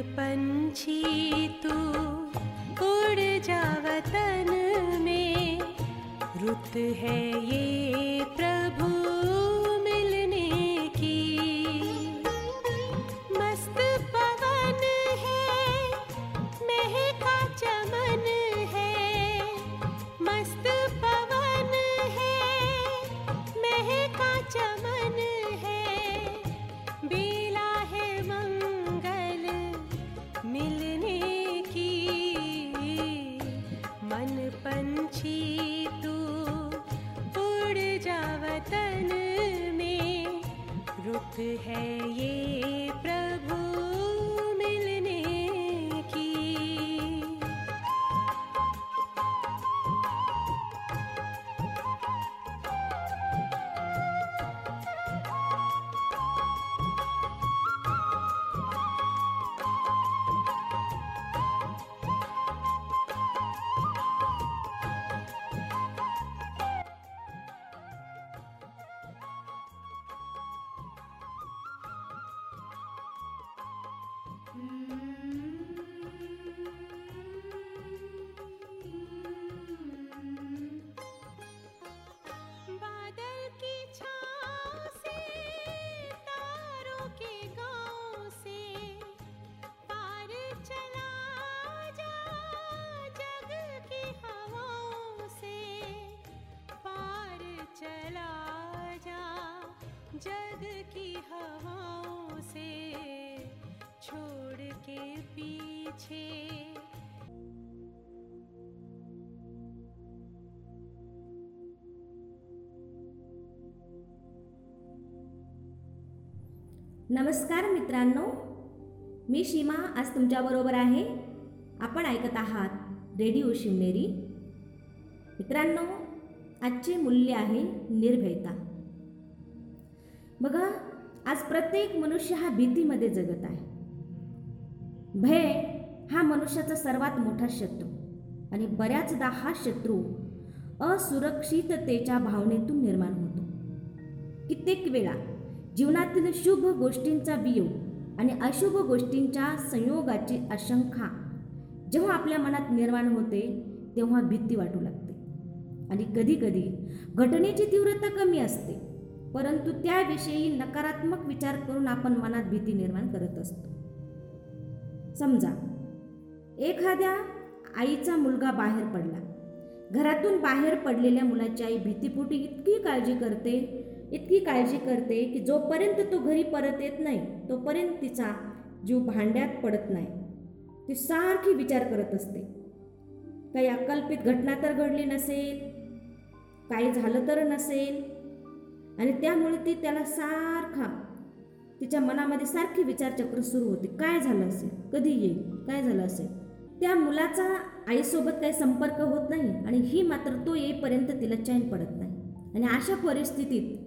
पंछी तू उड़ जा वतन में रुत है ये प्रभु। नमस्कार मित्रांनो. मी सीमा आज तुमच्याबरोबर आहे. आपण ऐकत आहात रेडिओ शिवनेरी. मित्रांनो आजचे मूल्य आहे निर्भयता. बघा आज प्रत्येक मनुष्य हा भीतीमध्ये जगत आहे. भय हा मनुष्याचा सर्वात मोठा शत्रू आणि बऱ्याचदा हा शत्रू असुरक्षिततेच्या भावनेतून निर्माण होतो. कित्येक वेळा जीवनातील शुभ गोष्टींचा वियोग आणि अशुभ गोष्टींच्या संयोगाची आशंका जेव्हा आपल्या मनात निर्माण होते तेव्हा भीती वाटू लागते. आणि कधीकधी घटनेची तीव्रता कमी असते परंतु त्याविषयी नकारात्मक विचार करून आपण मनात भीती निर्माण करत असतो. समजा एखाद्या आईचा मुलगा बाहेर पडला. घरातून बाहेर पडलेल्या मुलाची आई भीतीपोटी इतकी काळजी करते इतकी काळजी करते की जोपर्यंत तो घरी परत येत नाही तोपर्यंत तिचा जीव भांड्यात पडत नाही. ती सारखी विचार करत असते. काही अकल्पित घटना तर घडली नसेल काही झालं तर नसेल आणि त्यामुळे ती त्याला सारखा तिच्या मनामध्ये सारखी विचारचक्र सुरू होते. काय झालं असेल? कधी येईल? काय झालं असेल? त्या मुलाचा आईसोबत काही संपर्क होत नाही आणि ही मात्र तो येईपर्यंत तिला चैन पडत नाही. आणि अशा परिस्थितीत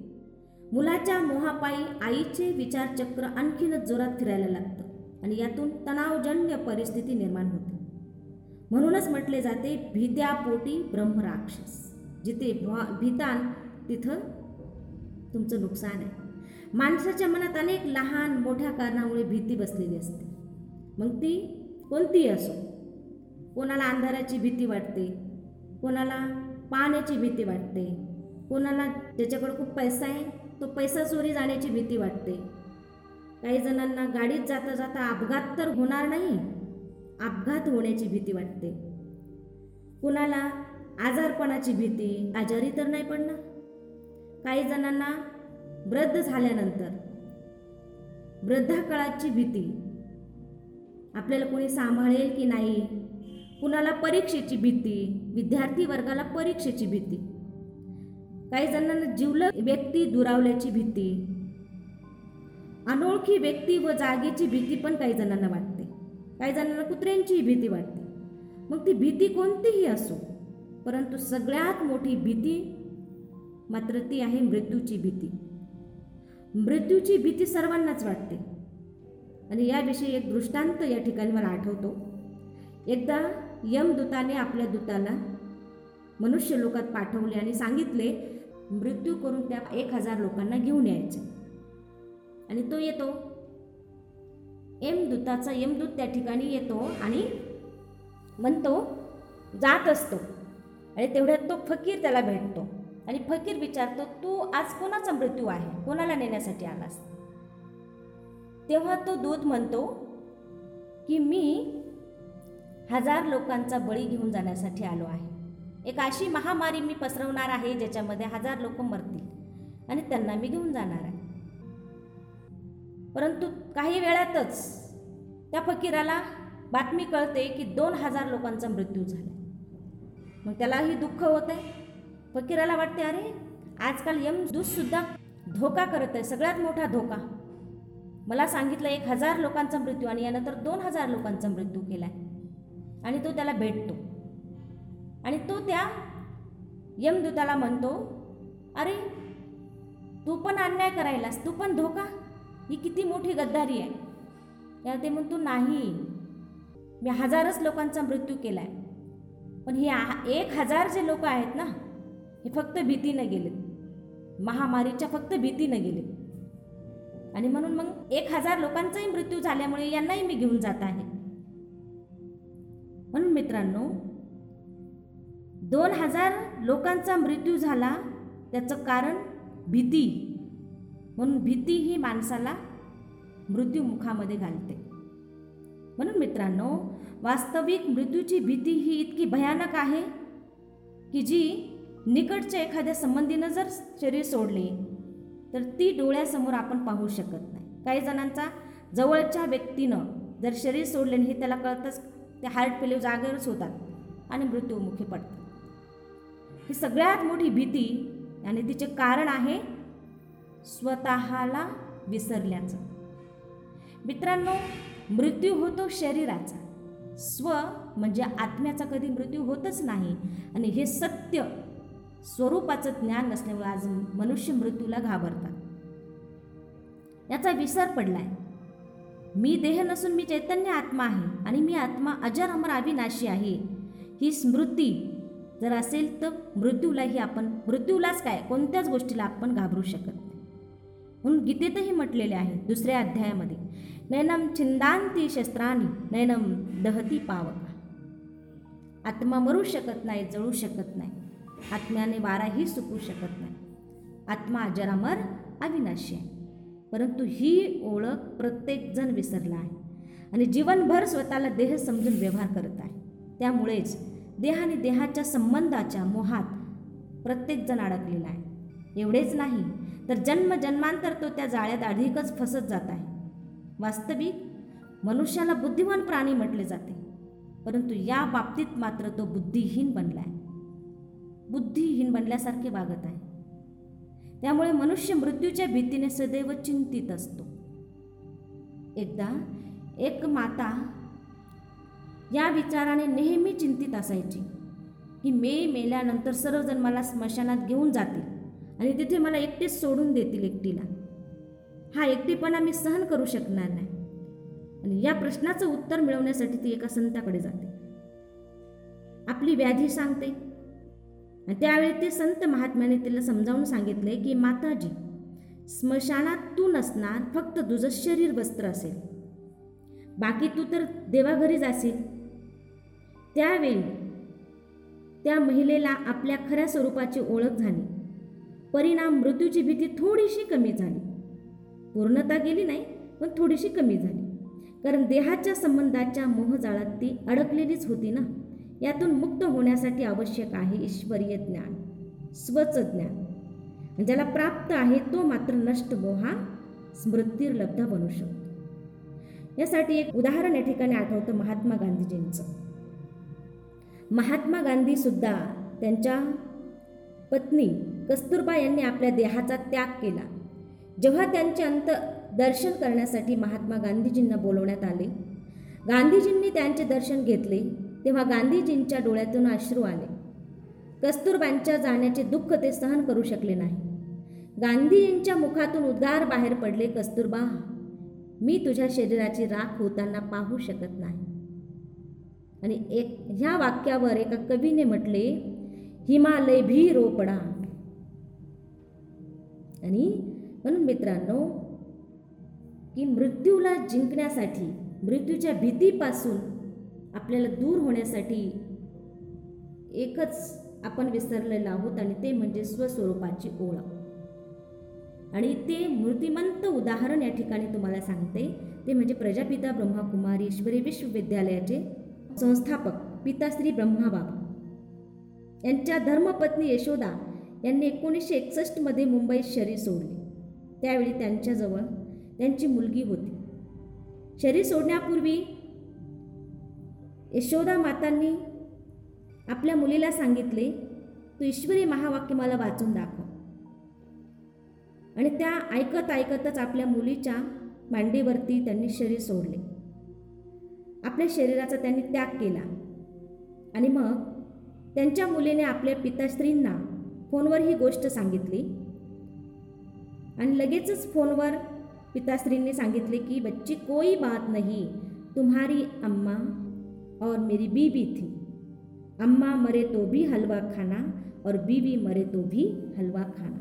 मुलाच्या मोहापायी आईचे विचारचक्र आणखीनच जोरात फिरायला लागतं आणि यातून तणावजन्य परिस्थिती निर्माण होते. म्हणूनच म्हटले जाते भीत्यापोटी ब्रह्मराक्षस. जिथे भीतान तिथं तुमचं नुकसान आहे. माणसाच्या मनात अनेक लहान मोठ्या कारणामुळे भीती बसलेली असते. मग ती कोणतीही असो? कोणाला अंधाराची भीती वाटते? कोणाला पाण्याची भीती वाटते? कोणाला ज्याच्याकडे खूप पैसा आहे? तो पैसा चोरी जाण्याची भीती वाटते. काही जणांना गाडीत जाता जाता अपघात तर होणार नाही अपघात होण्याची भीती वाटते. कुणाला आजारपणाची भीती आजारी तर नाही पडणार काही जणांना वृद्ध झाल्यानंतर वृद्धाकाळाची भीती. आपल्याला कोणी सांभाळेल की नाही? कुणाला परीक्षेची भीती? विद्यार्थी वर्गाला परीक्षेची भीती. काही जणांना जिवलग व्यक्ती दुरावल्याची भीती. अनोळखी व्यक्ती व जागेची भीती पण काही जणांना वाटते. काही जणांना कुत्र्यांचीही भीती वाटते. मग ती भीती कोणतीही असो परंतु सगळ्यात मोठी भीती मात्र ती आहे मृत्यूची भीती. मृत्यूची भीती सर्वांनाच वाटते. आणि याविषयी एक दृष्टांत या ठिकाणी मला आठवतो. एकदा यमदूताने आपल्या दूताला मनुष्य लोकात पाठवले आणि सांगितले मृत्यू करून त्या एक हजार लोकांना घेऊन यायचे. आणि तो येतो. यमदूताचा यमदूत त्या ठिकाणी येतो आणि म्हणतो जात असतो. आणि तेवढ्यात तो फकीर त्याला भेटतो. आणि फकीर विचारतो तू आज कोणाचा मृत्यू आहे? कोणाला नेण्यासाठी आलास? तेव्हा तो दूत म्हणतो की मी हजार लोकांचा बळी घेऊन जाण्यासाठी आलो आहे. एक अशी महामारी मी पसरवणार आहे ज्याच्यामध्ये हजार लोक मरतील आणि त्यांना मी घेऊन जाणार आहे. परंतु काही वेळातच त्या फकीराला बातमी कळते की दोन हजार लोकांचा मृत्यू झाला. मग त्यालाही दुःख होत आहे फकीराला वाटते अरे आजकाल यमदूतसुद्धा धोका करत आहे सगळ्यात मोठा धोका. मला सांगितलं एक हजार लोकांचा मृत्यू आणि यानंतर दोन हजार लोकांचा मृत्यू केला आहे आणि तो त्याला भेटतो. आणि तो त्या यमदूताला म्हणतो अरे तू पण अन्याय करायलास तू पण धोका. ही किती मोठी गद्दारी आहे. त्याला ते म्हणतो नाही मी हजारच लोकांचा मृत्यू केला आहे पण हे एक हजार जे लोक आहेत ना हे फक्त भीतीनं गेलेत. महामारीच्या फक्त भीतीनं गेले आणि म्हणून मग एक हजार लोकांचाही मृत्यू झाल्यामुळे यांनाही मी घेऊन जात आहे. म्हणून मित्रांनो दोन हजार लोकांचा मृत्यू झाला. त्याचं कारण भीती. म्हणून भीती ही माणसाला मृत्यूमुखामध्ये घालते. म्हणून मित्रांनो वास्तविक मृत्यूची भीती ही इतकी भयानक आहे की जी निकटच्या एखाद्या संबंधीनं जर शरीर सोडले तर ती डोळ्यासमोर आपण पाहू शकत नाही. काही जणांचा जवळच्या व्यक्तीनं जर शरीर सोडले हे त्याला कळतंच ते हार्ट फेल्यू जागेवरच होतात आणि मृत्यूमुखी पडतात. ही सगळ्यात मोठी भीती आणि तिचे कारण आहे स्वतःला विसरल्याचं. मित्रांनो मृत्यू होतो शरीराचा. स्व म्हणजे आत्म्याचा कधी मृत्यू होतच नाही. आणि हे सत्य स्वरूपाचं ज्ञान नसल्यामुळे आज मनुष्य मृत्यूला घाबरतात. याचा विसर पडलाय. मी देह नसून मी चैतन्य आत्मा आहे आणि मी आत्मा अजर अमर अविनाशी आहे. ही स्मृती जर असेल तर मृत्यूलाही आपण मृत्यूलाच काय कोणत्याच गोष्टीला आपण घाबरू शकत नाही. म्हणून गीतेतही म्हटलेले आहे दुसऱ्या अध्यायामध्ये नैनम छिंदांती शस्त्रांनी नैनम दहती पावक. आत्मा मरू शकत नाही जळू शकत नाही. आत्म्याने वाराही सुकू शकत नाही. आत्मा अजरामर अविनाशी आहे. परंतु ही ओळख प्रत्येकजण विसरला आहे. आणि जीवनभर स्वतःला देह समजून व्यवहार करत आहे. त्यामुळेच देह आणि देहाच्या संबंधाच्या मोहात प्रत्येकजण अडकलेला आहे. एवढेच नाही तर जन्म जन्मांतर तो त्या जाळ्यात अधिकच फसत जात आहे. वास्तविक मनुष्याला बुद्धिमान प्राणी म्हटले जाते परंतु या बाबतीत मात्र तो बुद्धिहीन बनला आहे. बुद्धिहीन बनल्यासारखे वागत आहे. त्यामुळे मनुष्य मृत्यूच्या भीतीने सदैव चिंतित असतो. एकदा एक माता या विचाराने नेहमी चिंतित असायची की मे मेल्यानंतर सर्वजण मला स्मशानात घेऊन जातील आणि तिथे मला एकटेच सोडून देतील एकटीला. हा एकटेपणा मी सहन करू शकणार नाही. आणि या प्रश्नाचं उत्तर मिळवण्यासाठी ती एका संताकडे जाते. आपली व्याधी सांगते. आणि त्यावेळी ते संत महात्म्याने तिला समजावून सांगितले की माताजी स्मशानात तू नसणार फक्त तुझं शरीर वस्त्र असेल. बाकी तू तर देवाघरी जाशील. त्यावेळी त्या महिलेला आपल्या खऱ्या स्वरूपाची ओळख झाली. परिणाम मृत्यूची भीती थोडीशी कमी झाली. पूर्णता गेली नाही पण थोडीशी कमी झाली. कारण देहाच्या संबंधाच्या मोहजाळात ती अडकलेलीच होती ना. यातून मुक्त होण्यासाठी आवश्यक आहे ईश्वरीय ज्ञान स्वच ज्ञान. ज्याला प्राप्त आहे तो मात्र नष्ट मोहा स्मृतीर्लब्ध बनू शकतो. यासाठी एक उदाहरण या ठिकाणी आठवतं महात्मा गांधीजींचं. महात्मा गांधीसुद्धा त्यांच्या पत्नी कस्तुरबा यांनी आपल्या देहाचा त्याग केला. जेव्हा त्यांचे अंत दर्शन करण्यासाठी महात्मा गांधीजींना बोलवण्यात आले गांधीजींनी त्यांचे दर्शन घेतले तेव्हा गांधीजींच्या डोळ्यातून अश्रू आले. कस्तुरबांच्या जाण्याचे दुःख ते सहन करू शकले नाही. गांधीजींच्या मुखातून उद्गार बाहेर पडले कस्तुरबा मी तुझ्या शरीराची राख होताना पाहू शकत नाही. आणि एक ह्या वाक्यावर एका कवीने म्हटले हिमालय भी रोपडा. आणि म्हणून मित्रांनो की मृत्यूला जिंकण्यासाठी मृत्यूच्या भीतीपासून आपल्याला दूर होण्यासाठी एकच आपण विसरलेलं आहोत आणि ते म्हणजे स्वस्वरूपाची ओळख. आणि ते मूर्तिमंत उदाहरण या ठिकाणी तुम्हाला सांगते. ते म्हणजे प्रजापिता ब्रह्माकुमारी ईश्वरी विश्वविद्यालयाचे संस्थापक पिताश्री ब्रह्माबाबा. यांच्या धर्मपत्नी यशोदा यांनी एकोणीसशे एकसष्टमध्ये मुंबईत शरीर सोडले. त्यावेळी त्यांच्याजवळ त्यांची मुलगी होती. शरीर सोडण्यापूर्वी यशोदा मातांनी आपल्या मुलीला सांगितले तू ईश्वरी महावाक्य मला वाचून दाखव. आणि त्या ऐकत ऐकतच आपल्या मुलीच्या मांडीवरती त्यांनी शरीर सोडले. आपल्या शरीराचा त्यांनी त्याग केला. आणि मग त्यांच्या मुलीने आपल्या पिताश्रींना फोनवर ही गोष्ट सांगितली. आणि लगेचच फोनवर पिताश्रींनी सांगितले की बच्ची कोई बात नहीं. तुम्हारी अम्मा और मेरी बीबी थी. अम्मा मरे तो भी हलवा खाना और बीबी मरे तो भी हलवा खाना.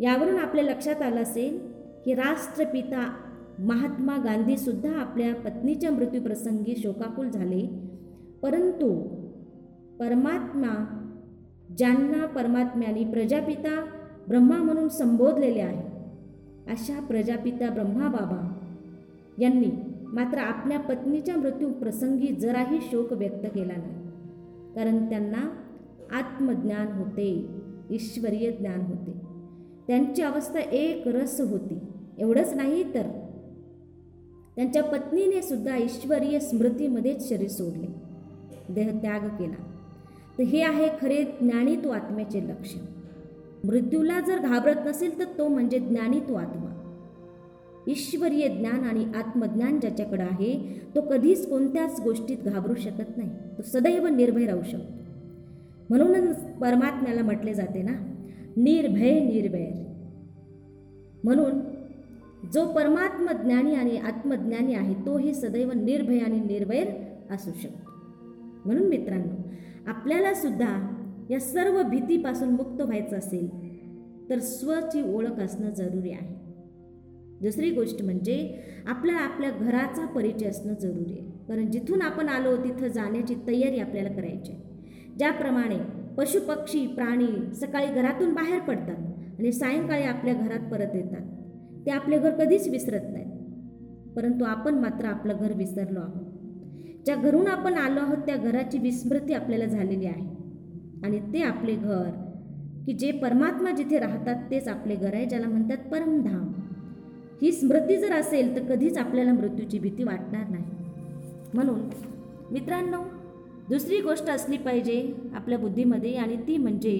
यावरून आपल्या लक्षात आलं असेल की राष्ट्रपिता महात्मा गांधी सुद्धा आपल्या पत्नीच्या मृत्यूप्रसंगी शोकाकुल झाले. परंतु परमात्मा ज्यांना परमात्म्याने प्रजापिता ब्रह्मा म्हणून संबोधलेले आहे अशा प्रजापिता ब्रह्माबाबा यांनी मात्र आपल्या पत्नीच्या मृत्यू प्रसंगी जराही शोक व्यक्त केला नाही. कारण त्यांना आत्मज्ञान होते ईश्वरीय ज्ञान होते. त्यांची अवस्था एक रस होती. एवढंच नाही तर त्यांच्या पत्नीने सुद्धा ईश्वरीय स्मृतीमध्येच शरीर सोडले. देहत्याग केला. तर हे आहे खरे ज्ञानित्व आत्म्याचे लक्ष मृत्यूला जर घाबरत नसेल तर तो म्हणजे ज्ञानित्व आत्मा. ईश्वरीय ज्ञान आणि आत्मज्ञान ज्याच्याकडे आहे तो कधीच कोणत्याच गोष्टीत घाबरू शकत नाही. तो सदैव निर्भय राहू शकतो. म्हणूनच परमात्म्याला म्हटले जाते ना निर्भय निर्भय. म्हणून जो परमात्म ज्ञानी आणि आत्मज्ञानी आहे तोही सदैव निर्भय आणि निर्वैर असू शकतो. म्हणून मित्रांनो आपल्याला सुद्धा या सर्व भीतीपासून मुक्त व्हायचं असेल तर स्वची ओळख असणं जरुरी आहे. दुसरी गोष्ट म्हणजे आपल्याला आपल्या घराचा परिचय असणं जरुरी आहे. कारण जिथून आपण आलो तिथं जाण्याची तयारी आपल्याला करायची आहे. ज्याप्रमाणे पशुपक्षी प्राणी सकाळी घरातून बाहेर पडतात आणि सायंकाळी आपल्या घरात परत येतात. ते आपले घर कधीच विसरत नाहीत. परंतु आपण मात्र आपलं घर विसरलो आहोत. ज्या घरून आपण आलो आहोत त्या घराची विस्मृती आपल्याला झालेली आहे. आणि ते आपले घर की जे परमात्मा जिथे राहतात तेच आपले घर आहे ज्याला म्हणतात परमधाम. ही स्मृती जर असेल तर कधीच आपल्याला मृत्यूची भीती वाटणार नाही. म्हणून मित्रांनो दुसरी गोष्ट असली पाहिजे आपल्या बुद्धीमध्ये आणि ती म्हणजे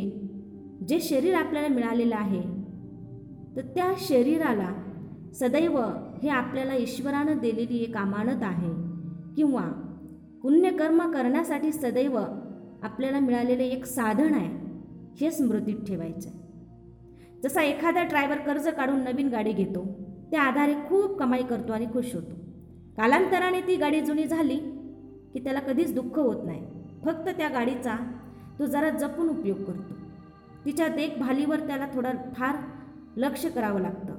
जे शरीर आपल्याला मिळालेलं आहे तर त्या शरीराला सदैव हे आपल्याला ईश्वरानं दिलेली एक अमानत आहे. किंवा पुण्यकर्म करण्यासाठी सदैव आपल्याला मिळालेले एक साधन आहे हे स्मृतीत ठेवायचं. आहे जसा एखादा ड्रायव्हर कर्ज काढून नवीन गाडी घेतो त्या आधारे खूप कमाई करतो आणि खुश होतो. कालांतराने ती गाडी जुनी झाली की त्याला कधीच दुःख होत नाही. फक्त त्या गाडीचा तो जरा जपून उपयोग करतो. तिच्या देखभालीवर त्याला थोडा फार लक्ष करावं लागतं.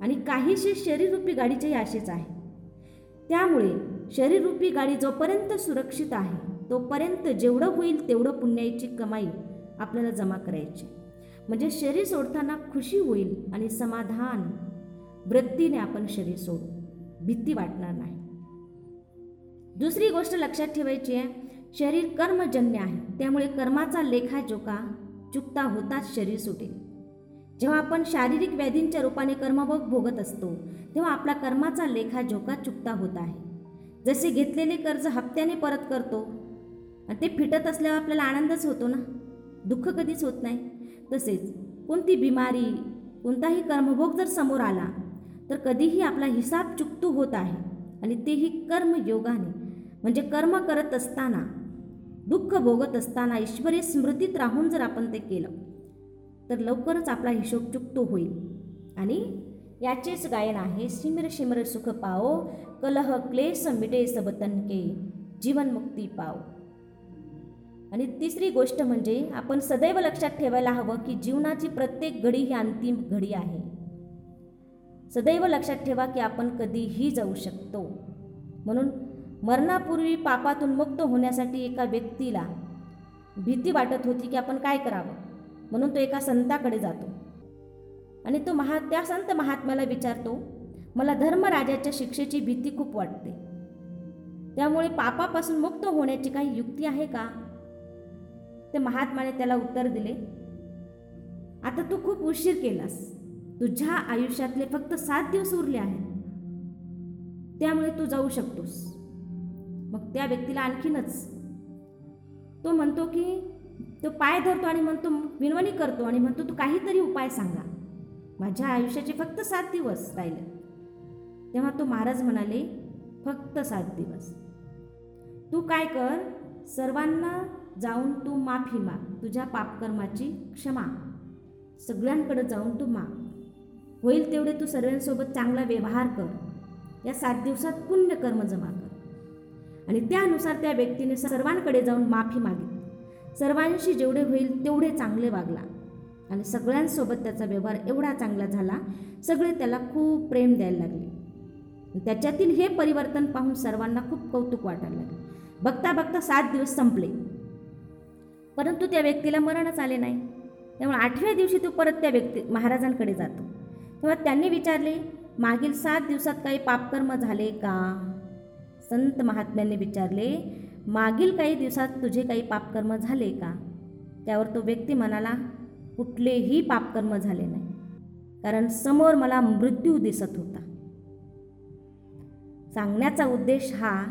आणि काहीशी शरीररूपी गाडीचेही असेच आहे. त्यामुळे शरीररूपी गाडी जोपर्यंत सुरक्षित आहे तोपर्यंत जेवढं होईल तेवढं पुण्याची कमाई आपल्याला जमा करायची. म्हणजे शरीर सोडताना खुशी होईल आणि समाधान. वृत्तीने आपण शरीर सोडू. भीती वाटणार नाही. दुसरी गोष्ट लक्षात ठेवायची आहे शरीर कर्मजन्य आहे. त्यामुळे कर्माचा लेखाजोखा चुकता होताच शरीर सुटेल. जेव्हा आपण शारीरिक व्याधींच्या रूपाने कर्मभोग भोगत असतो तेव्हा आपला कर्माचा लेखा लेखाजोखा चुकता होत आहे. जसे घेतलेले कर्ज हप्त्याने परत करतो आणि ते फिटत असल्यावर आपल्याला आनंदच होतो ना? दुःख कधीच होत नाही. तसेच कोणती बिमारी कोणताही कर्मभोग जर समोर आला तर कधीही आपला हिसाब चुकतू होत आहे. आणि तेही कर्मयोगाने म्हणजे कर्म करत असताना दुःख भोगत असताना ईश्वरी स्मृतीत राहून जर आपण ते केलं तर लवकरच आपला हिशोब चुकतो होईल. आणि याचेच गायन आहे सिमर शिमर सुख पाओ कलह क्लेश मिटे सब तनके जीवनमुक्ती पाओ. आणि तिसरी गोष्ट म्हणजे आपण सदैव लक्षात ठेवायला हवं की जीवनाची प्रत्येक घडी ही अंतिम घडी आहे. सदैव लक्षात ठेवा की आपण कधीही जाऊ शकतो. म्हणून मरणापूर्वी पापातून मुक्त होण्यासाठी एका व्यक्तीला भीती वाटत होती की आपण काय करावं? म्हणून तो एका संताकडे जातो. आणि तो महा त्या संत महात्म्याला विचारतो मला धर्मराजाच्या शिक्षेची भीती खूप वाटते. त्यामुळे पापापासून मुक्त होण्याची काही युक्ती आहे का? ते महात्माने त्याला उत्तर दिले आता तू खूप उशीर केलास. तुझ्या आयुष्यातले फक्त सात दिवस उरले आहेत. त्यामुळे तू जाऊ शकतोस. मग त्या व्यक्तीला आणखीनच तो म्हणतो की तो पाय धरतो आणि म्हणतो विनवणी करतो आणि म्हणतो तू काहीतरी उपाय सांगा. माझ्या आयुष्याचे फक्त सात दिवस राहिले. तेव्हा तो महाराज म्हणाले फक्त सात दिवस. तू काय कर? सर्वांना जाऊन तू माफी माग. तुझ्या पापकर्माची क्षमा. सगळ्यांकडे जाऊन तू माग. होईल तेवढे तू सर्वांसोबत चांगला व्यवहार कर. या सात दिवसात पुण्यकर्म जमा कर. आणि त्यानुसार त्या व्यक्तीने सर्वांकडे जाऊन माफी मागितली. सर्वांशी जेवढे होईल तेवढे चांगले वागला. आणि सगळ्यांसोबत त्याचा व्यवहार एवढा चांगला झाला सगळे त्याला खूप प्रेम द्यायला लागले. त्याच्यातील हे परिवर्तन पाहून सर्वांना खूप कौतुक वाटायला लागले. बघता बघता सात दिवस संपले. परंतु त्या व्यक्तीला मरणच आले नाही. त्यामुळे आठव्या दिवशी तो परत त्या व्यक्ती महाराजांकडे जातो. तेव्हा त्यांनी विचारले मागील सात दिवसात काही पापकर्म झाले का? संत महात्म्यांनी विचारले मागील काही दिवसात तुझे काही पापकर्म झाले का? त्यावर तो व्यक्ती म्हणाला कुठलेही पापकर्म झाले नाही. कारण समोर मला मृत्यू दिसत होता. सांगण्याचा उद्देश हा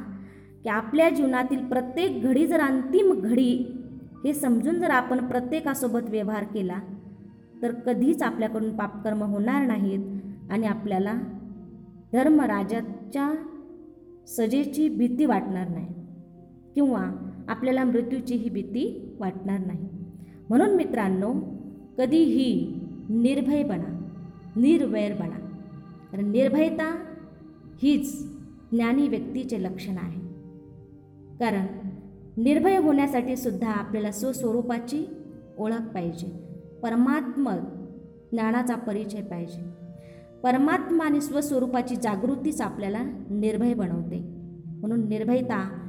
की आपल्या जीवनातील प्रत्येक घडी जर अंतिम घडी हे समजून जर आपण प्रत्येकासोबत व्यवहार केला तर कधीच आपल्याकडून पापकर्म होणार नाहीत आणि आपल्याला धर्मराजाच्या सजेची भीती वाटणार नाही. किंवा आपल्याला मृत्यूचीही भीती वाटणार नाही. म्हणून मित्रांनो कधीही निर्भय बना निर्वैर बना. कारण निर्भयता हीच ज्ञानी व्यक्तीचे लक्षण आहे. कारण निर्भय होण्यासाठी सुद्धा आपल्याला स्वस्वरूपाची ओळख पाहिजे. परमात्म ज्ञानाचा परिचय पाहिजे. परमात्मा आणि स्वस्वरूपाची जागृतीच आपल्याला निर्भय बनवते. म्हणून निर्भयता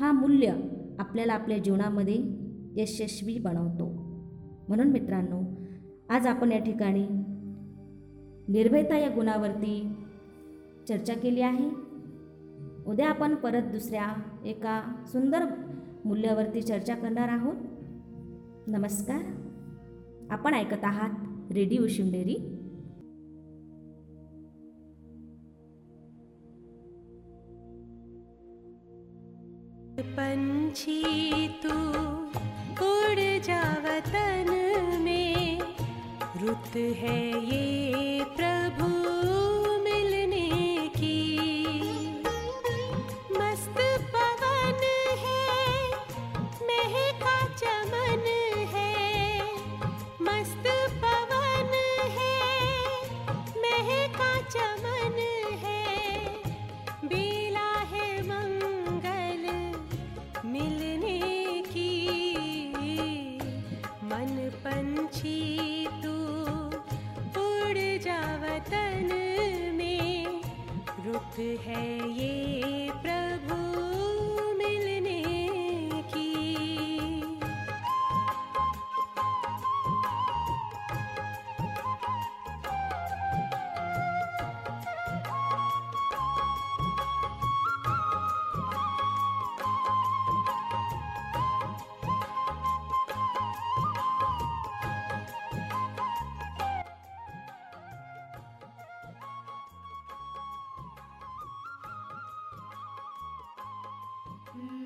हा मूल्य आपल्याला आपल्या जीवनामध्ये यशस्वी बनवतो. म्हणून मित्रांनो आज आपण या ठिकाणी निर्भयता या गुणावरती चर्चा केली आहे. उद्या आपण परत दुसऱ्या एका सुंदर मूल्यावरती चर्चा करणार आहोत. नमस्कार. आपण ऐकत आहात रेडिओ शिवनेरी. पंछी तू उड़ जा वतन में रुत है ये प्रभु Mm-hmm.